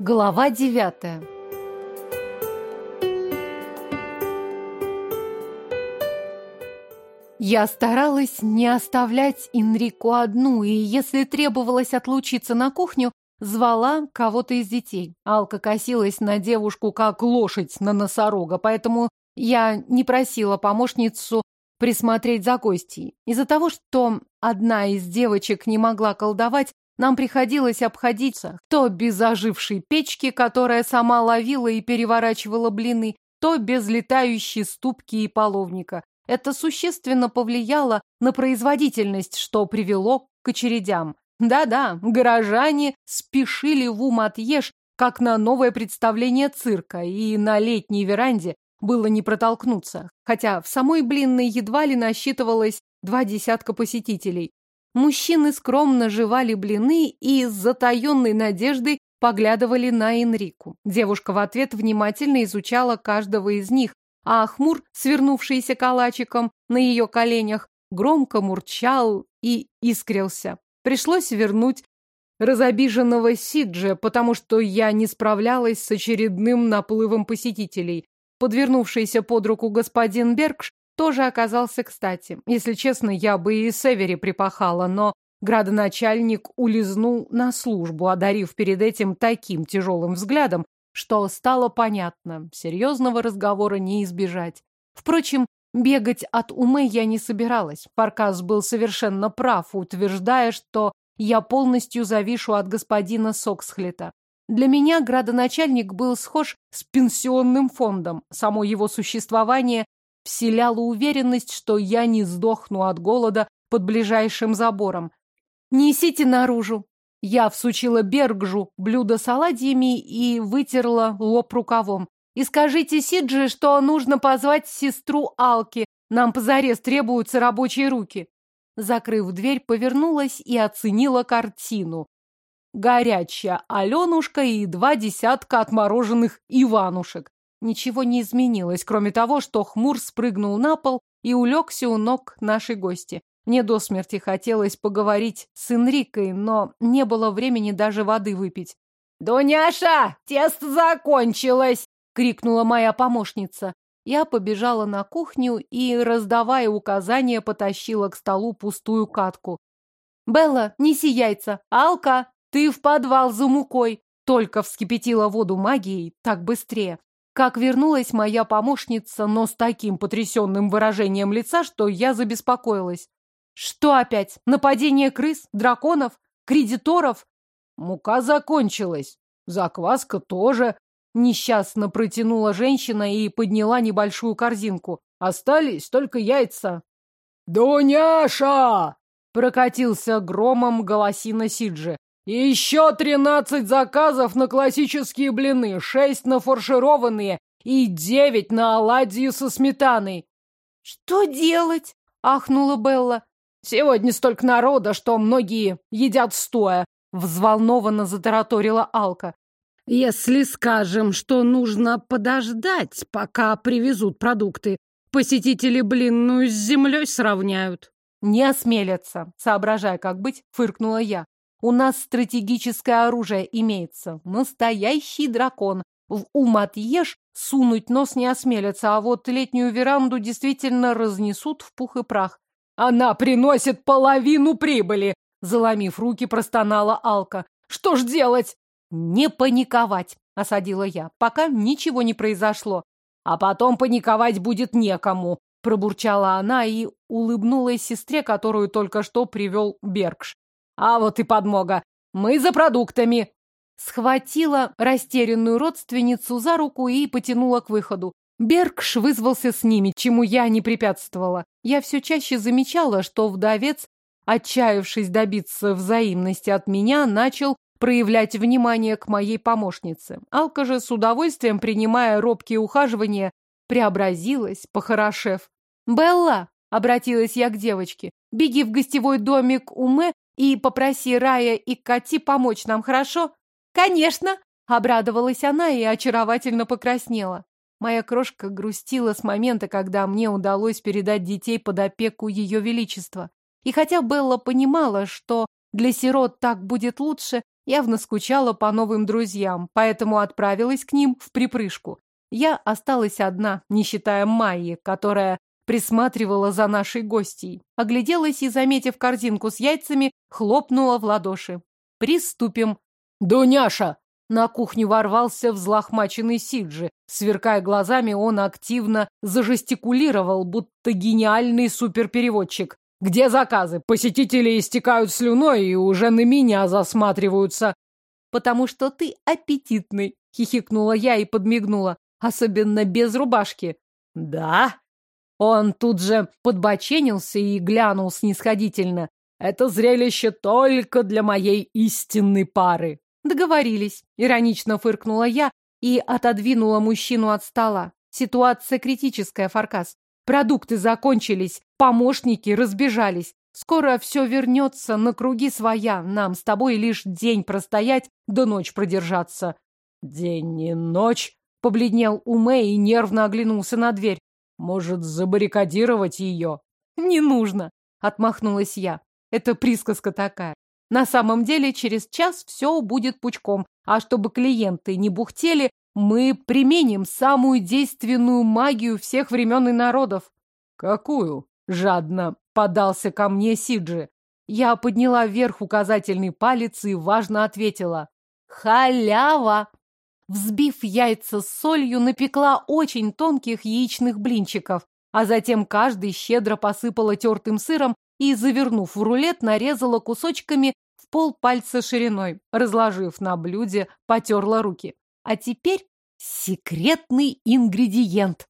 Глава девятая Я старалась не оставлять Инрику одну, и если требовалось отлучиться на кухню, звала кого-то из детей. Алка косилась на девушку, как лошадь на носорога, поэтому я не просила помощницу присмотреть за гостьей. Из-за того, что одна из девочек не могла колдовать, нам приходилось обходиться то без ожившей печки, которая сама ловила и переворачивала блины, то без летающей ступки и половника. Это существенно повлияло на производительность, что привело к очередям. Да-да, горожане спешили в Уматьеш, как на новое представление цирка, и на летней веранде было не протолкнуться, хотя в самой блинной едва ли насчитывалось два десятка посетителей. Мужчины скромно жевали блины и с затаенной надеждой поглядывали на Энрику. Девушка в ответ внимательно изучала каждого из них, а Хмур, свернувшийся калачиком на ее коленях, громко мурчал и искрился. Пришлось вернуть разобиженного Сиджа, потому что я не справлялась с очередным наплывом посетителей. Подвернувшийся под руку господин Бергш тоже оказался кстати. Если честно, я бы и Севери припахала, но градоначальник улизнул на службу, одарив перед этим таким тяжелым взглядом, что стало понятно, серьезного разговора не избежать. Впрочем, бегать от умы я не собиралась. Фаркас был совершенно прав, утверждая, что я полностью завишу от господина Соксхлета. Для меня градоначальник был схож с пенсионным фондом. Само его существование вселяло уверенность, что я не сдохну от голода под ближайшим забором. «Несите наружу!» Я всучила Бергжу блюдо с оладьями и вытерла лоб рукавом. «И скажите Сиджи, что нужно позвать сестру Алки. Нам позарез требуются рабочие руки». Закрыв дверь, повернулась и оценила картину. Горячая Аленушка и два десятка отмороженных Иванушек. Ничего не изменилось, кроме того, что хмур спрыгнул на пол и улегся у ног нашей гости. Мне до смерти хотелось поговорить с Энрикой, но не было времени даже воды выпить. «Дуняша, тесто закончилось!» — крикнула моя помощница. Я побежала на кухню и, раздавая указания, потащила к столу пустую катку. «Белла, неси яйца! Алка, ты в подвал за мукой!» Только вскипятила воду магией, так быстрее. Как вернулась моя помощница, но с таким потрясенным выражением лица, что я забеспокоилась. Что опять? Нападение крыс? Драконов? Кредиторов? Мука закончилась. Закваска тоже. Несчастно протянула женщина и подняла небольшую корзинку. Остались только яйца. «Дуняша!» — прокатился громом голосина Сиджи. Еще тринадцать заказов на классические блины, шесть на фаршированные и девять на оладьи со сметаной. Что делать? ахнула Белла. Сегодня столько народа, что многие едят стоя, взволнованно затараторила Алка. Если скажем, что нужно подождать, пока привезут продукты, посетители блинную с землей сравняют. Не осмелятся, соображая, как быть, фыркнула я. У нас стратегическое оружие имеется. Настоящий дракон. В Уматьеш сунуть нос не осмелятся, а вот летнюю веранду действительно разнесут в пух и прах. Она приносит половину прибыли, заломив руки, простонала Алка. Что ж делать? Не паниковать, осадила я, пока ничего не произошло. А потом паниковать будет некому, пробурчала она и улыбнулась сестре, которую только что привел Бергш. А вот и подмога. Мы за продуктами. Схватила растерянную родственницу за руку и потянула к выходу. Бергш вызвался с ними, чему я не препятствовала. Я все чаще замечала, что вдовец, отчаявшись добиться взаимности от меня, начал проявлять внимание к моей помощнице. Алка же, с удовольствием принимая робкие ухаживания, преобразилась, похорошев. «Белла!» — обратилась я к девочке. «Беги в гостевой домик Уме и попроси Рая и Кати помочь нам, хорошо? Конечно, обрадовалась она и очаровательно покраснела. Моя крошка грустила с момента, когда мне удалось передать детей под опеку Ее Величества. И хотя Белла понимала, что для сирот так будет лучше, Явно скучала по новым друзьям, поэтому отправилась к ним в припрыжку. Я осталась одна, не считая Майи, которая присматривала за нашей гостьей. Огляделась и, заметив корзинку с яйцами, хлопнула в ладоши. «Приступим!» «Дуняша!» На кухню ворвался взлохмаченный Сиджи. Сверкая глазами, он активно зажестикулировал, будто гениальный суперпереводчик. «Где заказы? Посетители истекают слюной и уже на меня засматриваются». «Потому что ты аппетитный», — хихикнула я и подмигнула. «Особенно без рубашки». «Да?» Он тут же подбоченился и глянул снисходительно. «Это зрелище только для моей истинной пары». «Договорились», — иронично фыркнула я и отодвинула мужчину от стола. «Ситуация критическая, Фаркас. Продукты закончились, помощники разбежались. Скоро все вернется на круги своя. Нам с тобой лишь день простоять, да ночь продержаться». «День и ночь?» — побледнел Умэй и нервно оглянулся на дверь. Может, забаррикадировать ее? Не нужно, отмахнулась я. Это присказка такая. На самом деле, через час все будет пучком, а чтобы клиенты не бухтели, мы применим самую действенную магию всех времен и народов. Какую? Жадно подался ко мне Сиджи. Я подняла вверх указательный палец и важно ответила. Халява! Взбив яйца с солью, напекла очень тонких яичных блинчиков, а затем каждый щедро посыпала тертым сыром и, завернув в рулет, нарезала кусочками в пол пальца шириной, разложив на блюде, потерла руки. А теперь секретный ингредиент.